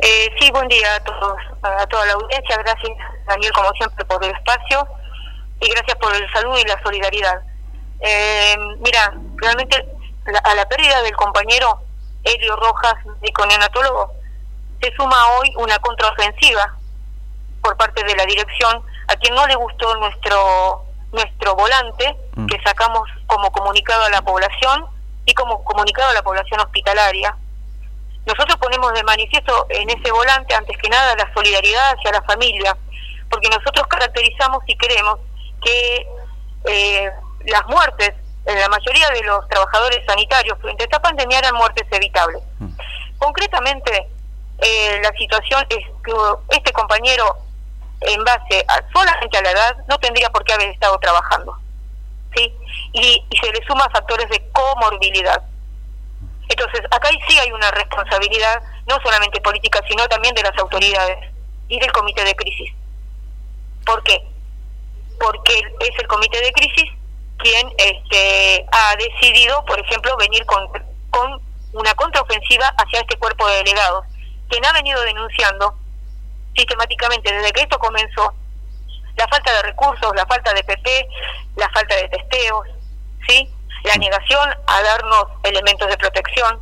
Eh, sí, buen día a todos, a toda la audiencia. Gracias, Daniel, como siempre, por el espacio y gracias por el saludo y la solidaridad. Eh, mira, realmente a la pérdida del compañero Helio Rojas, neonatólogo, se suma hoy una contraofensiva por parte de la dirección a quien no le gustó nuestro nuestro volante mm. que sacamos como comunicado a la población y como comunicado a la población hospitalaria. Nosotros ponemos de manifiesto en ese volante, antes que nada, la solidaridad hacia la familia, porque nosotros caracterizamos y queremos que eh, las muertes, en la mayoría de los trabajadores sanitarios frente a esta pandemia eran muertes evitables. Mm. Concretamente, eh, la situación es que este compañero, en base a, solamente a la edad, no tendría por qué haber estado trabajando. ¿sí? Y, se le suma factores de comorbilidad. Entonces, acá sí hay una responsabilidad, no solamente política, sino también de las autoridades y del comité de crisis. ¿Por qué? Porque es el comité de crisis quien este, ha decidido, por ejemplo, venir con, con una contraofensiva hacia este cuerpo de delegados, quien ha venido denunciando sistemáticamente desde que esto comenzó la falta de recursos, la falta de PP, la falta de testeos, ¿sí? La negación a darnos elementos de protección.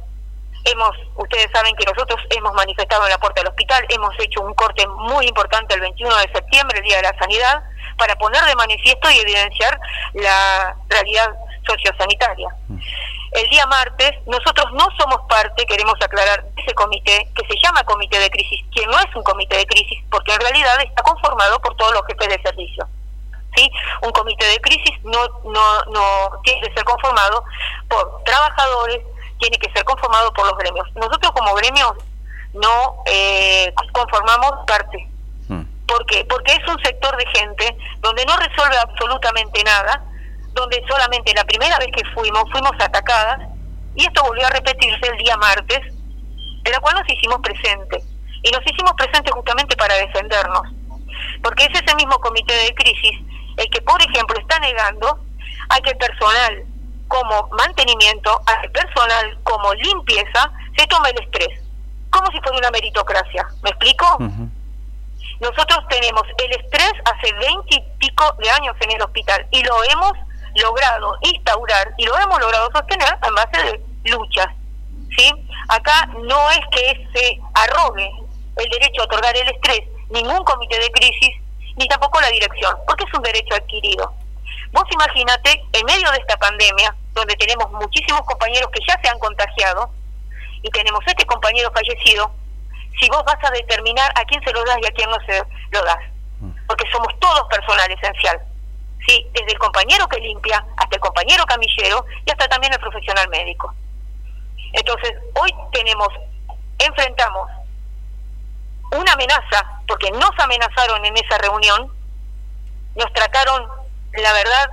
Hemos, ustedes saben que nosotros hemos manifestado en la puerta del hospital, hemos hecho un corte muy importante el 21 de septiembre, el Día de la Sanidad, para poner de manifiesto y evidenciar la realidad sociosanitaria. Mm. El día martes, nosotros no somos parte, queremos aclarar, de ese comité que se llama Comité de Crisis, que no es un comité de crisis, porque en realidad está conformado por todos los jefes de servicio. ¿Sí? Un comité de crisis no, no, no tiene que ser conformado por trabajadores, tiene que ser conformado por los gremios. Nosotros como gremios no eh, conformamos parte. Mm. ¿Por qué? Porque es un sector de gente donde no resuelve absolutamente nada, donde solamente la primera vez que fuimos, fuimos atacadas, y esto volvió a repetirse el día martes, en la cual nos hicimos presentes. Y nos hicimos presentes justamente para defendernos. Porque es ese mismo comité de crisis el que, por ejemplo, está negando a que personal como mantenimiento, a que personal como limpieza, se tome el estrés. Como si fuera una meritocracia. ¿Me explico? Nosotros tenemos el estrés hace veinte y pico de años en el hospital y lo hemos logrado instaurar y lo hemos logrado sostener a base de luchas. ¿sí? Acá no es que se arrogue el derecho a otorgar el estrés ningún comité de crisis ni tampoco la dirección, porque es un derecho adquirido. Vos imagínate, en medio de esta pandemia, donde tenemos muchísimos compañeros que ya se han contagiado y tenemos este compañero fallecido, si vos vas a determinar a quién se lo das y a quién no se lo das, porque somos todos personal esencial. ¿sí? desde el compañero que limpia hasta el compañero camillero y hasta también el profesional médico. Entonces, hoy tenemos, enfrentamos una amenaza, porque nos amenazaron en esa reunión, nos trataron, la verdad,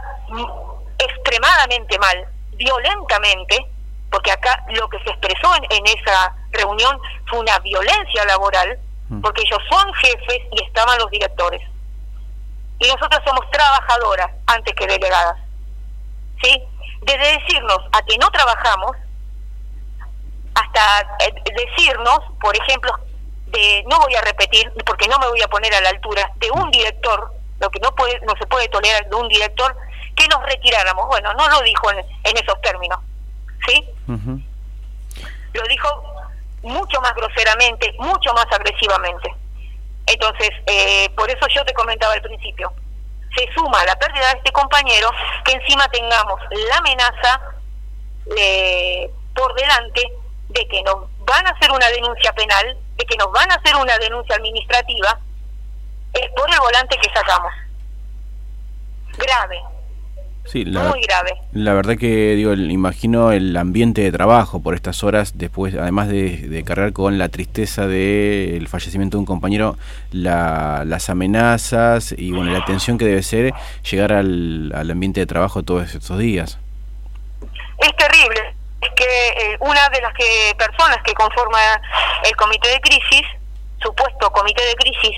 extremadamente mal, violentamente, porque acá lo que se expresó en, en esa reunión fue una violencia laboral, mm. porque ellos son jefes y estaban los directores y nosotros somos trabajadoras antes que delegadas. ¿Sí? Desde decirnos a que no trabajamos hasta eh, decirnos, por ejemplo, de no voy a repetir porque no me voy a poner a la altura de un director, lo que no puede no se puede tolerar de un director que nos retiráramos. Bueno, no lo dijo en, esos términos. ¿Sí? Lo dijo mucho más groseramente, mucho más agresivamente. Entonces, eh, por eso yo te comentaba al principio, se suma la pérdida de este compañero, que encima tengamos la amenaza eh, por delante de que nos van a hacer una denuncia penal, de que nos van a hacer una denuncia administrativa, es por el volante que sacamos. Grave, Sí, la, muy grave. La verdad que digo, imagino el ambiente de trabajo por estas horas, después, además de, cargar con la tristeza del fallecimiento de un compañero, las amenazas y bueno, la tensión que debe ser llegar al, ambiente de trabajo todos estos días. Es una de las que personas que conforma el comité de crisis, supuesto comité de crisis,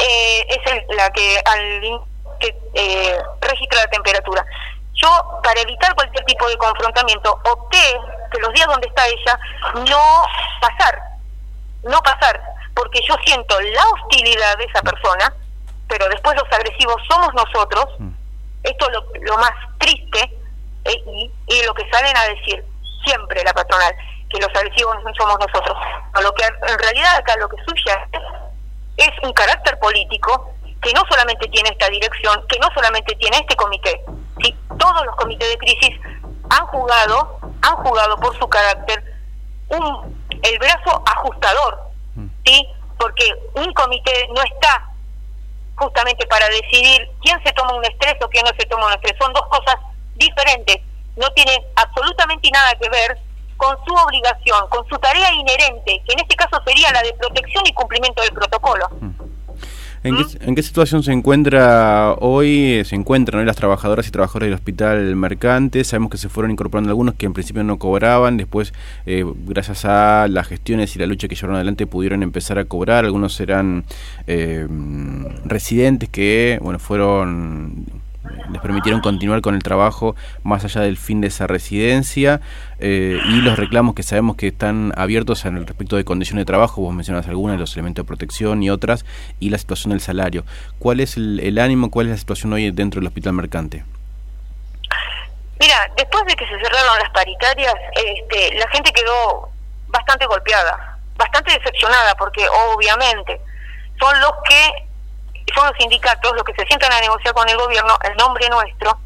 eh, es la que al que eh, registra la temperatura. Yo, para evitar cualquier tipo de confrontamiento, opté que los días donde está ella no pasar, no pasar, porque yo siento la hostilidad de esa persona, pero después los agresivos somos nosotros, mm. esto es lo, más triste, eh, y, y, lo que salen a decir siempre la patronal, que los agresivos no somos nosotros. Lo que en realidad acá lo que suya es un carácter político que no solamente tiene esta dirección, que no solamente tiene este comité, ¿sí? todos los comités de crisis han jugado, han jugado por su carácter un, el brazo ajustador, mm. ¿sí? porque un comité no está justamente para decidir quién se toma un estrés o quién no se toma un estrés, son dos cosas diferentes, no tiene absolutamente nada que ver con su obligación, con su tarea inherente, que en este caso sería la de protección y cumplimiento del protocolo. Mm. ¿En, qué, situación se encuentra hoy? Se encuentran hoy las trabajadoras y trabajadores del hospital mercante. Sabemos que se fueron incorporando algunos que en principio no cobraban. Después, eh, gracias a las gestiones y la lucha que llevaron adelante, pudieron empezar a cobrar. Algunos eran eh, residentes que, bueno, fueron les permitieron continuar con el trabajo más allá del fin de esa residencia eh, y los reclamos que sabemos que están abiertos en el respecto de condiciones de trabajo, vos mencionas algunas, los elementos de protección y otras, y la situación del salario. ¿Cuál es el, ánimo, cuál es la situación hoy dentro del hospital mercante? Mira, después de que se cerraron las paritarias, este, la gente quedó bastante golpeada, bastante decepcionada, porque obviamente son los que son los sindicatos los que se sientan a negociar con el gobierno el nombre nuestro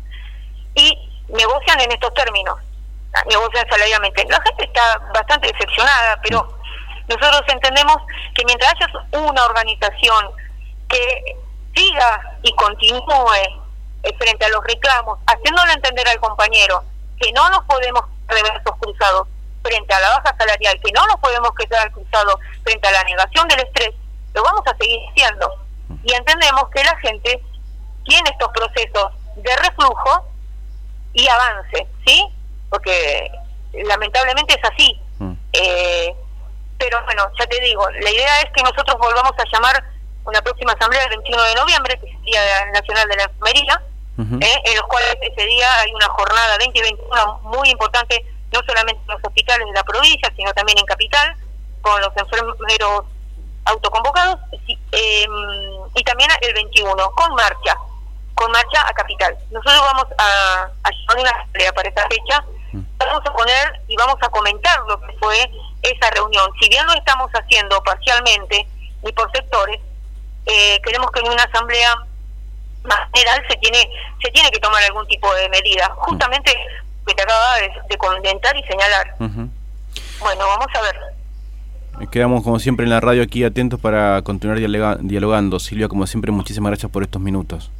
y negocian en estos términos, negocian salarialmente. La gente está bastante decepcionada, pero nosotros entendemos que mientras haya una organización que siga y continúe frente a los reclamos, haciéndole entender al compañero que no nos podemos reversos cruzados frente a la baja salarial, que no nos podemos quedar cruzados frente a la negación del estrés, lo vamos a seguir haciendo y entendemos que la gente tiene estos procesos de reflujo y avance, ¿sí? Porque lamentablemente es así. Mm. Eh, pero bueno, ya te digo, la idea es que nosotros volvamos a llamar una próxima asamblea el 21 de noviembre, que es el Día Nacional de la Enfermería, eh, en los cuales ese día hay una jornada 2021 muy importante, no solamente en los hospitales de la provincia, sino también en Capital, con los enfermeros autoconvocados eh, y también el 21 con marcha, con marcha a Capital. Nosotros vamos a, a llevar una asamblea para esa fecha, mm. vamos a poner y vamos a comentar lo que fue esa reunión. Si bien lo estamos haciendo parcialmente y por sectores, eh, queremos que en una asamblea más general se tiene se tiene que tomar algún tipo de medida, mm. justamente que te acaba de, de comentar y señalar. Bueno, vamos a ver. Quedamos como siempre en la radio aquí atentos para continuar dialogando. Silvia, como siempre, muchísimas gracias por estos minutos.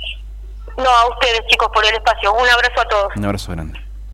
No, a ustedes chicos por el espacio. Un abrazo a todos. Un abrazo grande.